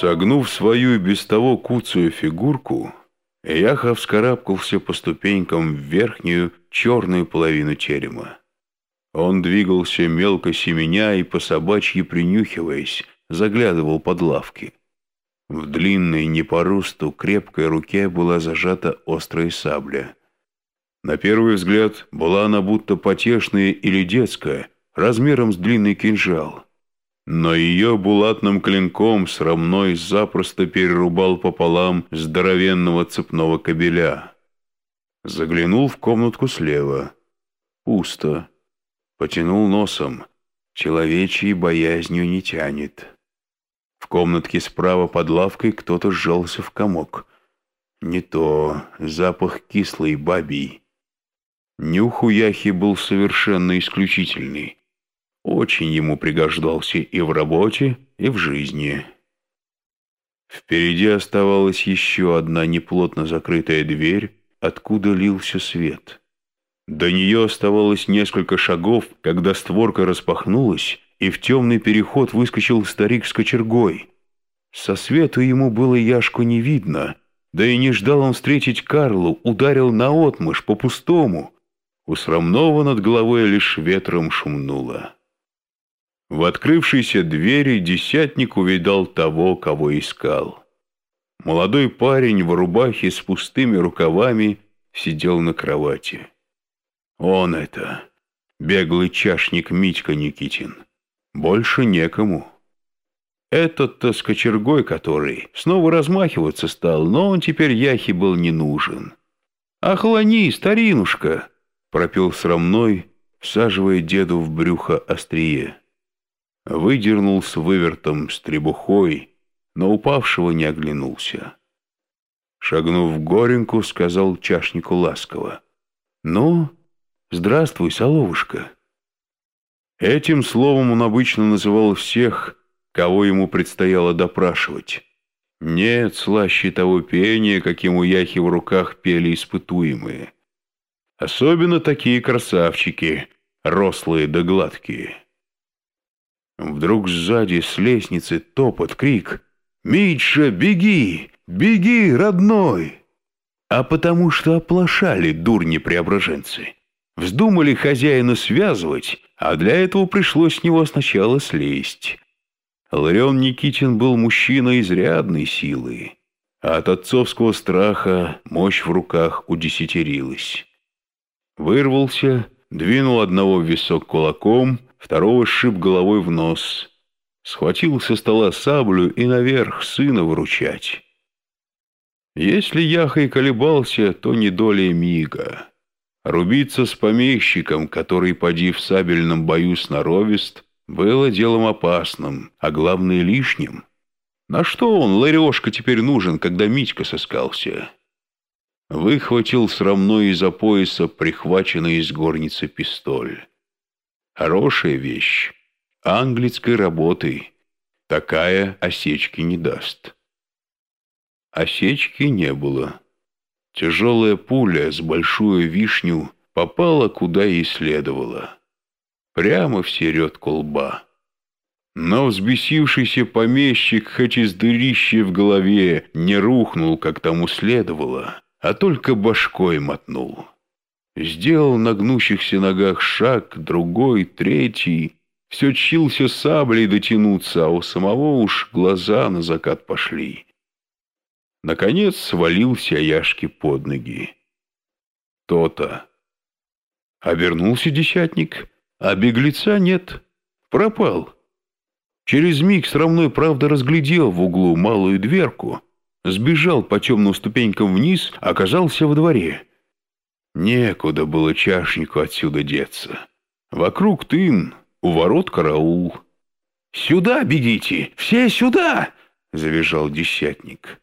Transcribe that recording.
Согнув свою без того куцую фигурку, Яха вскарабкался по ступенькам в верхнюю черную половину терема. Он двигался мелко семеня и по собачьи принюхиваясь, заглядывал под лавки. В длинной, не по росту, крепкой руке была зажата острая сабля. На первый взгляд была она будто потешная или детская, размером с длинный кинжал. Но ее булатным клинком срамной запросто перерубал пополам здоровенного цепного кобеля. Заглянул в комнатку слева. Пусто. Потянул носом. Человечьей боязнью не тянет. В комнатке справа под лавкой кто-то сжался в комок. Не то, запах кислый бабий. Нюх у Яхи был совершенно исключительный. Очень ему пригождался и в работе, и в жизни. Впереди оставалась еще одна неплотно закрытая дверь, откуда лился свет. До нее оставалось несколько шагов, когда створка распахнулась, и в темный переход выскочил старик с кочергой. Со свету ему было Яшку не видно, да и не ждал он встретить Карлу, ударил наотмашь по-пустому. У срамного над головой лишь ветром шумнуло. В открывшейся двери десятник увидал того, кого искал. Молодой парень в рубахе с пустыми рукавами сидел на кровати. Он это, беглый чашник Митька Никитин. Больше некому. Этот-то с кочергой который снова размахиваться стал, но он теперь Яхе был не нужен. «Охлони, старинушка!» — пропел срамной, всаживая деду в брюхо острие. Выдернул с вывертом с требухой, но упавшего не оглянулся. Шагнув в горенку, сказал чашнику ласково. «Ну, «Здравствуй, соловушка». Этим словом он обычно называл всех, кого ему предстояло допрашивать. Нет слаще того пения, каким у Яхи в руках пели испытуемые. Особенно такие красавчики, рослые да гладкие. Вдруг сзади с лестницы топот, крик «Митша, беги! Беги, родной!» А потому что оплошали дурни-преображенцы. Вздумали хозяина связывать, а для этого пришлось с него сначала слезть. Ларион Никитин был мужчина изрядной силы, а от отцовского страха мощь в руках удесятерилась. Вырвался, двинул одного в висок кулаком, второго сшиб головой в нос. Схватил со стола саблю и наверх сына выручать. Если Яха и колебался, то не долей мига. Рубиться с помещиком, который, поди в сабельном бою сноровист, было делом опасным, а главное лишним. На что он, Ларешка, теперь нужен, когда Митька соскался? Выхватил срамной из-за пояса прихваченный из горницы пистоль. Хорошая вещь, английской работы. Такая осечки не даст. Осечки не было. Тяжелая пуля с большую вишню попала куда и следовало. Прямо в середку лба. Но взбесившийся помещик, хоть из дырища в голове, не рухнул, как тому следовало, а только башкой мотнул. Сделал на гнущихся ногах шаг, другой, третий. Все чился саблей дотянуться, а у самого уж глаза на закат пошли. Наконец свалился Яшке под ноги. То-то. Обернулся десятник, а беглеца нет. Пропал. Через миг срамной правда разглядел в углу малую дверку, сбежал по темным ступенькам вниз, оказался во дворе. Некуда было чашнику отсюда деться. Вокруг тын, у ворот караул. «Сюда бегите! Все сюда!» — завизжал десятник.